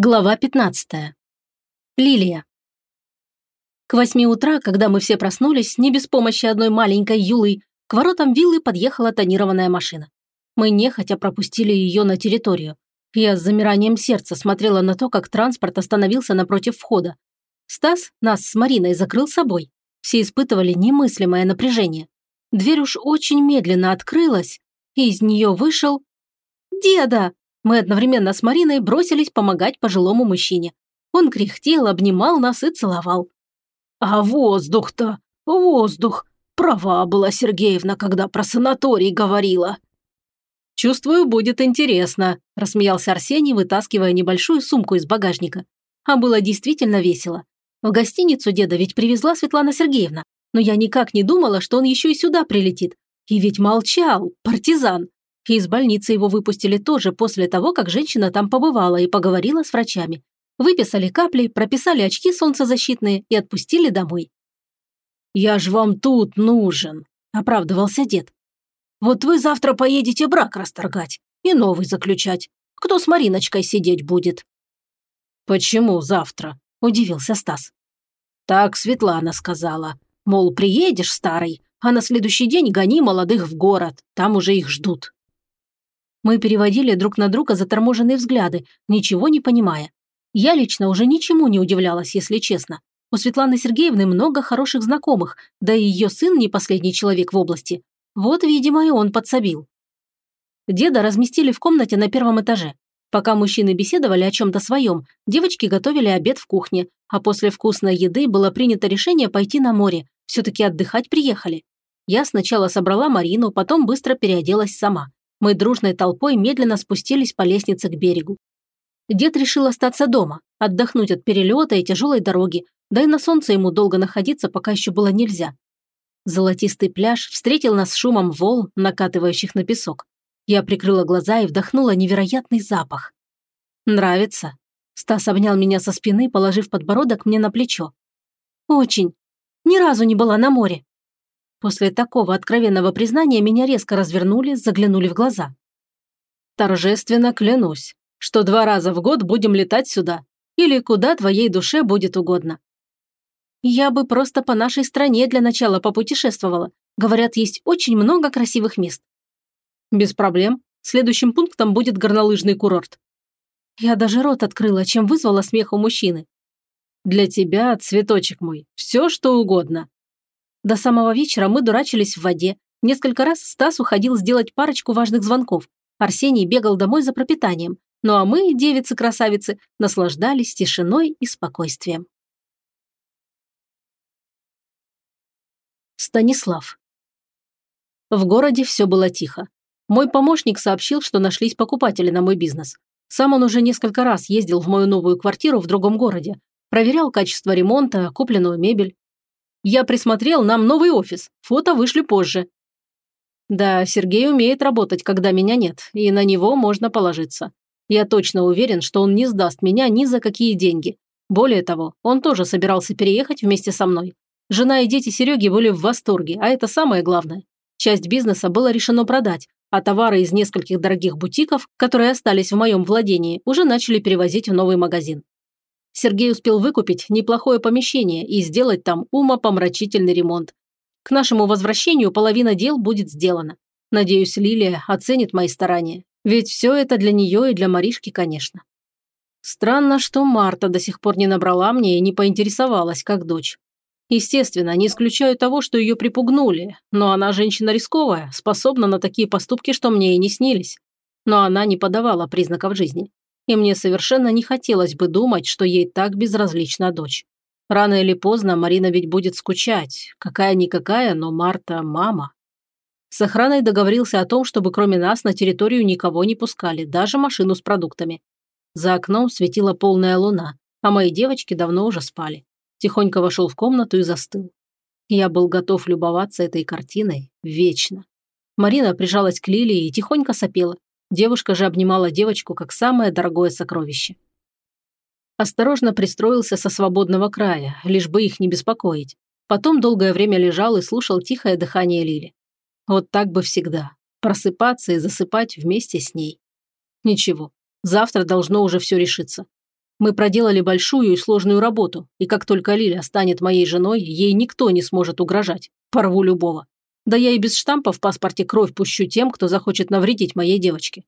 Глава 15. Лилия. К восьми утра, когда мы все проснулись, не без помощи одной маленькой Юлы, к воротам виллы подъехала тонированная машина. Мы нехотя пропустили ее на территорию. Я с замиранием сердца смотрела на то, как транспорт остановился напротив входа. Стас нас с Мариной закрыл собой. Все испытывали немыслимое напряжение. Дверь уж очень медленно открылась, и из нее вышел... «Деда!» Мы одновременно с Мариной бросились помогать пожилому мужчине. Он кряхтел, обнимал нас и целовал. «А воздух-то, воздух! Права была Сергеевна, когда про санаторий говорила!» «Чувствую, будет интересно», – рассмеялся Арсений, вытаскивая небольшую сумку из багажника. А было действительно весело. В гостиницу деда ведь привезла Светлана Сергеевна, но я никак не думала, что он еще и сюда прилетит. И ведь молчал, партизан. И из больницы его выпустили тоже после того, как женщина там побывала и поговорила с врачами. Выписали капли, прописали очки солнцезащитные и отпустили домой. «Я ж вам тут нужен», – оправдывался дед. «Вот вы завтра поедете брак расторгать и новый заключать. Кто с Мариночкой сидеть будет?» «Почему завтра?» – удивился Стас. «Так Светлана сказала. Мол, приедешь, старый, а на следующий день гони молодых в город, там уже их ждут». Мы переводили друг на друга заторможенные взгляды, ничего не понимая. Я лично уже ничему не удивлялась, если честно. У Светланы Сергеевны много хороших знакомых, да и ее сын не последний человек в области. Вот, видимо, и он подсобил. Деда разместили в комнате на первом этаже. Пока мужчины беседовали о чем-то своем, девочки готовили обед в кухне, а после вкусной еды было принято решение пойти на море. Все-таки отдыхать приехали. Я сначала собрала Марину, потом быстро переоделась сама. Мы дружной толпой медленно спустились по лестнице к берегу. Дед решил остаться дома, отдохнуть от перелета и тяжелой дороги, да и на солнце ему долго находиться пока еще было нельзя. Золотистый пляж встретил нас шумом волн, накатывающих на песок. Я прикрыла глаза и вдохнула невероятный запах. «Нравится?» Стас обнял меня со спины, положив подбородок мне на плечо. «Очень. Ни разу не была на море». После такого откровенного признания меня резко развернули, заглянули в глаза. «Торжественно клянусь, что два раза в год будем летать сюда, или куда твоей душе будет угодно». «Я бы просто по нашей стране для начала попутешествовала. Говорят, есть очень много красивых мест». «Без проблем. Следующим пунктом будет горнолыжный курорт». Я даже рот открыла, чем вызвала смех у мужчины. «Для тебя, цветочек мой, все что угодно», до самого вечера мы дурачились в воде. Несколько раз Стас уходил сделать парочку важных звонков. Арсений бегал домой за пропитанием. Ну а мы, девицы-красавицы, наслаждались тишиной и спокойствием. Станислав. В городе все было тихо. Мой помощник сообщил, что нашлись покупатели на мой бизнес. Сам он уже несколько раз ездил в мою новую квартиру в другом городе, проверял качество ремонта, купленную мебель. Я присмотрел нам новый офис. Фото вышли позже. Да, Сергей умеет работать, когда меня нет, и на него можно положиться. Я точно уверен, что он не сдаст меня ни за какие деньги. Более того, он тоже собирался переехать вместе со мной. Жена и дети Сереги были в восторге, а это самое главное. Часть бизнеса было решено продать, а товары из нескольких дорогих бутиков, которые остались в моем владении, уже начали перевозить в новый магазин. Сергей успел выкупить неплохое помещение и сделать там умопомрачительный ремонт. К нашему возвращению половина дел будет сделана. Надеюсь, Лилия оценит мои старания. Ведь все это для нее и для Маришки, конечно. Странно, что Марта до сих пор не набрала мне и не поинтересовалась, как дочь. Естественно, не исключаю того, что ее припугнули, но она женщина рисковая, способна на такие поступки, что мне и не снились. Но она не подавала признаков жизни и мне совершенно не хотелось бы думать, что ей так безразлична дочь. Рано или поздно Марина ведь будет скучать. Какая-никакая, но Марта – мама. С охраной договорился о том, чтобы кроме нас на территорию никого не пускали, даже машину с продуктами. За окном светила полная луна, а мои девочки давно уже спали. Тихонько вошел в комнату и застыл. Я был готов любоваться этой картиной вечно. Марина прижалась к Лилии и тихонько сопела. Девушка же обнимала девочку как самое дорогое сокровище. Осторожно пристроился со свободного края, лишь бы их не беспокоить. Потом долгое время лежал и слушал тихое дыхание Лили. Вот так бы всегда. Просыпаться и засыпать вместе с ней. Ничего, завтра должно уже все решиться. Мы проделали большую и сложную работу, и как только Лиля станет моей женой, ей никто не сможет угрожать. Порву любого. Да я и без штампа в паспорте кровь пущу тем, кто захочет навредить моей девочке.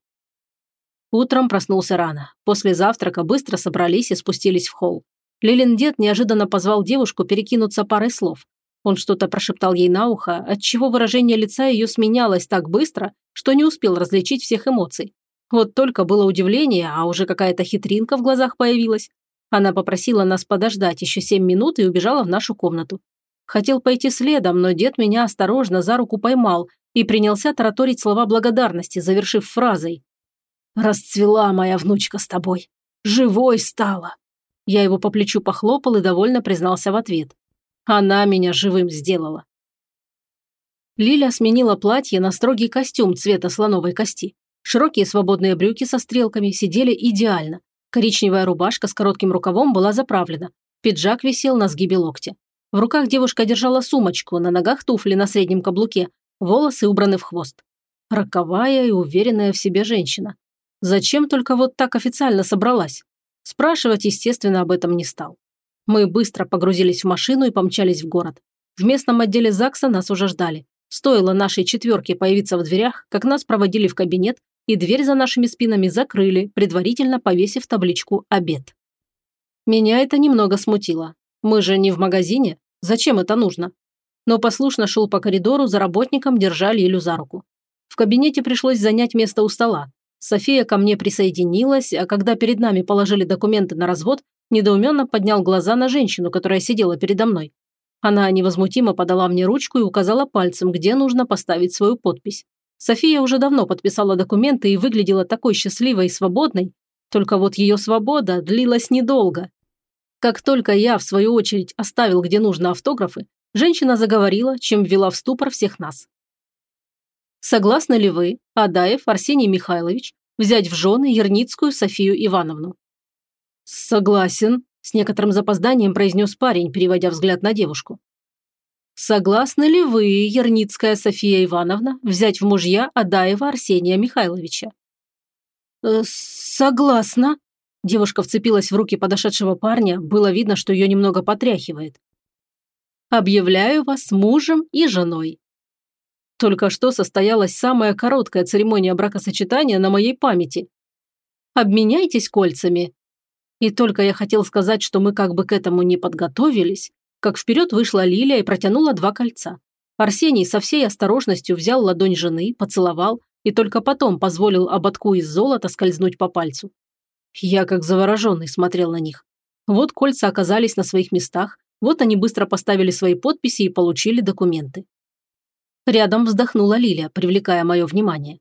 Утром проснулся рано. После завтрака быстро собрались и спустились в холл. Лилин дед неожиданно позвал девушку перекинуться парой слов. Он что-то прошептал ей на ухо, отчего выражение лица ее сменялось так быстро, что не успел различить всех эмоций. Вот только было удивление, а уже какая-то хитринка в глазах появилась. Она попросила нас подождать еще семь минут и убежала в нашу комнату. Хотел пойти следом, но дед меня осторожно за руку поймал и принялся тараторить слова благодарности, завершив фразой. «Расцвела моя внучка с тобой. Живой стала». Я его по плечу похлопал и довольно признался в ответ. Она меня живым сделала. Лиля сменила платье на строгий костюм цвета слоновой кости. Широкие свободные брюки со стрелками сидели идеально. Коричневая рубашка с коротким рукавом была заправлена. Пиджак висел на сгибе локтя. В руках девушка держала сумочку, на ногах туфли на среднем каблуке, волосы убраны в хвост. Роковая и уверенная в себе женщина. Зачем только вот так официально собралась? Спрашивать, естественно, об этом не стал. Мы быстро погрузились в машину и помчались в город. В местном отделе ЗАГСа нас уже ждали. Стоило нашей четверке появиться в дверях, как нас проводили в кабинет, и дверь за нашими спинами закрыли, предварительно повесив табличку «Обед». Меня это немного смутило. Мы же не в магазине. Зачем это нужно? Но послушно шел по коридору, за работником держали Илю за руку. В кабинете пришлось занять место у стола. София ко мне присоединилась, а когда перед нами положили документы на развод, недоуменно поднял глаза на женщину, которая сидела передо мной. Она невозмутимо подала мне ручку и указала пальцем, где нужно поставить свою подпись. София уже давно подписала документы и выглядела такой счастливой и свободной, только вот ее свобода длилась недолго. Как только я, в свою очередь, оставил где нужно автографы, женщина заговорила, чем ввела в ступор всех нас. Согласны ли вы, Адаев Арсений Михайлович, взять в жены Ерницкую Софию Ивановну? «Согласен», – с некоторым запозданием произнес парень, переводя взгляд на девушку. «Согласны ли вы, Ерницкая София Ивановна, взять в мужья Адаева Арсения Михайловича?» «Э, «Согласна», – девушка вцепилась в руки подошедшего парня, было видно, что ее немного потряхивает. «Объявляю вас мужем и женой». Только что состоялась самая короткая церемония бракосочетания на моей памяти. «Обменяйтесь кольцами», и только я хотел сказать, что мы как бы к этому не подготовились, как вперед вышла Лилия и протянула два кольца. Арсений со всей осторожностью взял ладонь жены, поцеловал и только потом позволил ободку из золота скользнуть по пальцу. Я как завороженный смотрел на них. Вот кольца оказались на своих местах, вот они быстро поставили свои подписи и получили документы. Рядом вздохнула Лилия, привлекая мое внимание.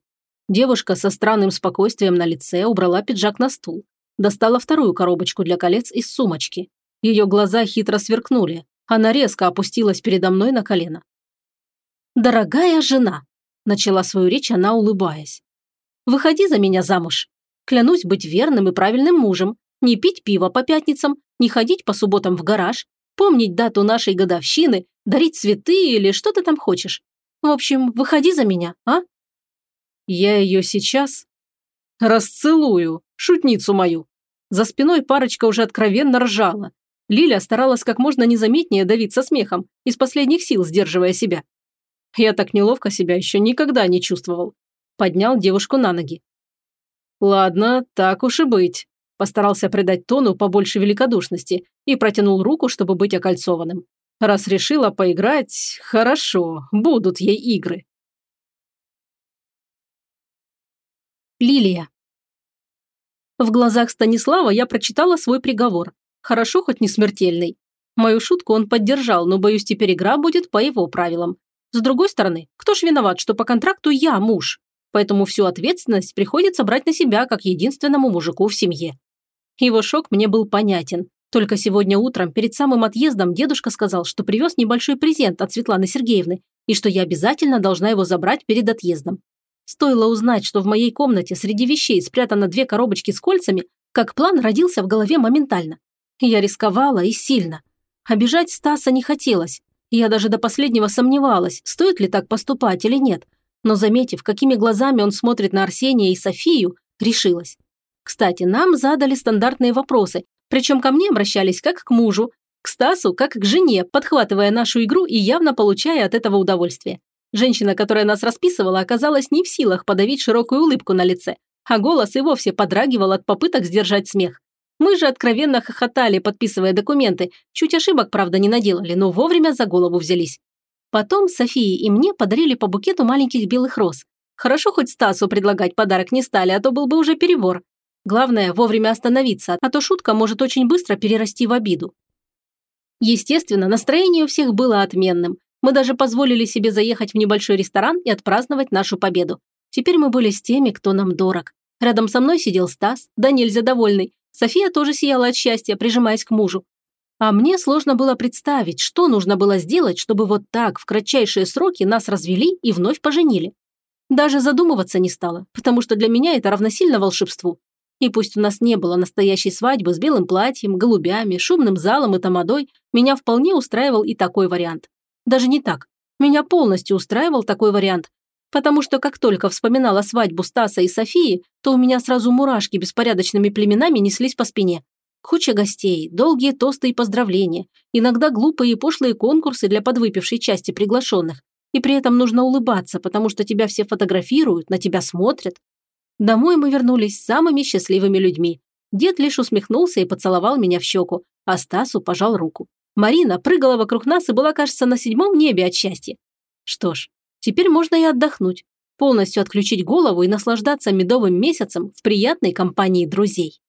Девушка со странным спокойствием на лице убрала пиджак на стул, достала вторую коробочку для колец из сумочки. Ее глаза хитро сверкнули. Она резко опустилась передо мной на колено. «Дорогая жена», – начала свою речь она, улыбаясь. «Выходи за меня замуж. Клянусь быть верным и правильным мужем, не пить пиво по пятницам, не ходить по субботам в гараж, помнить дату нашей годовщины, дарить цветы или что ты там хочешь. В общем, выходи за меня, а?» «Я ее сейчас расцелую, шутницу мою», за спиной парочка уже откровенно ржала. Лиля старалась как можно незаметнее давиться смехом, из последних сил сдерживая себя. Я так неловко себя еще никогда не чувствовал. Поднял девушку на ноги. «Ладно, так уж и быть», – постарался придать тону побольше великодушности и протянул руку, чтобы быть окольцованным. «Раз решила поиграть, хорошо, будут ей игры». Лилия. В глазах Станислава я прочитала свой приговор. Хорошо, хоть не смертельный. Мою шутку он поддержал, но, боюсь, теперь игра будет по его правилам. С другой стороны, кто ж виноват, что по контракту я муж? Поэтому всю ответственность приходится брать на себя, как единственному мужику в семье. Его шок мне был понятен. Только сегодня утром, перед самым отъездом, дедушка сказал, что привез небольшой презент от Светланы Сергеевны и что я обязательно должна его забрать перед отъездом. Стоило узнать, что в моей комнате среди вещей спрятано две коробочки с кольцами, как план родился в голове моментально. Я рисковала и сильно. Обижать Стаса не хотелось. Я даже до последнего сомневалась, стоит ли так поступать или нет. Но заметив, какими глазами он смотрит на Арсения и Софию, решилась. Кстати, нам задали стандартные вопросы, Причем ко мне обращались как к мужу, к Стасу как к жене, подхватывая нашу игру и явно получая от этого удовольствие. Женщина, которая нас расписывала, оказалась не в силах подавить широкую улыбку на лице, а голос и вовсе подрагивал от попыток сдержать смех. Мы же откровенно хохотали, подписывая документы. Чуть ошибок, правда, не наделали, но вовремя за голову взялись. Потом Софии и мне подарили по букету маленьких белых роз. Хорошо хоть Стасу предлагать подарок не стали, а то был бы уже перебор. Главное, вовремя остановиться, а то шутка может очень быстро перерасти в обиду. Естественно, настроение у всех было отменным. Мы даже позволили себе заехать в небольшой ресторан и отпраздновать нашу победу. Теперь мы были с теми, кто нам дорог. Рядом со мной сидел Стас, да нельзя довольный. София тоже сияла от счастья, прижимаясь к мужу. А мне сложно было представить, что нужно было сделать, чтобы вот так в кратчайшие сроки нас развели и вновь поженили. Даже задумываться не стала, потому что для меня это равносильно волшебству. И пусть у нас не было настоящей свадьбы с белым платьем, голубями, шумным залом и тамадой, меня вполне устраивал и такой вариант. Даже не так. Меня полностью устраивал такой вариант, потому что как только вспоминала свадьбу Стаса и Софии, то у меня сразу мурашки беспорядочными племенами неслись по спине. Куча гостей, долгие тосты и поздравления, иногда глупые и пошлые конкурсы для подвыпившей части приглашенных. И при этом нужно улыбаться, потому что тебя все фотографируют, на тебя смотрят. Домой мы вернулись самыми счастливыми людьми. Дед лишь усмехнулся и поцеловал меня в щеку, а Стасу пожал руку. Марина прыгала вокруг нас и была, кажется, на седьмом небе от счастья. Что ж, теперь можно и отдохнуть, полностью отключить голову и наслаждаться медовым месяцем в приятной компании друзей.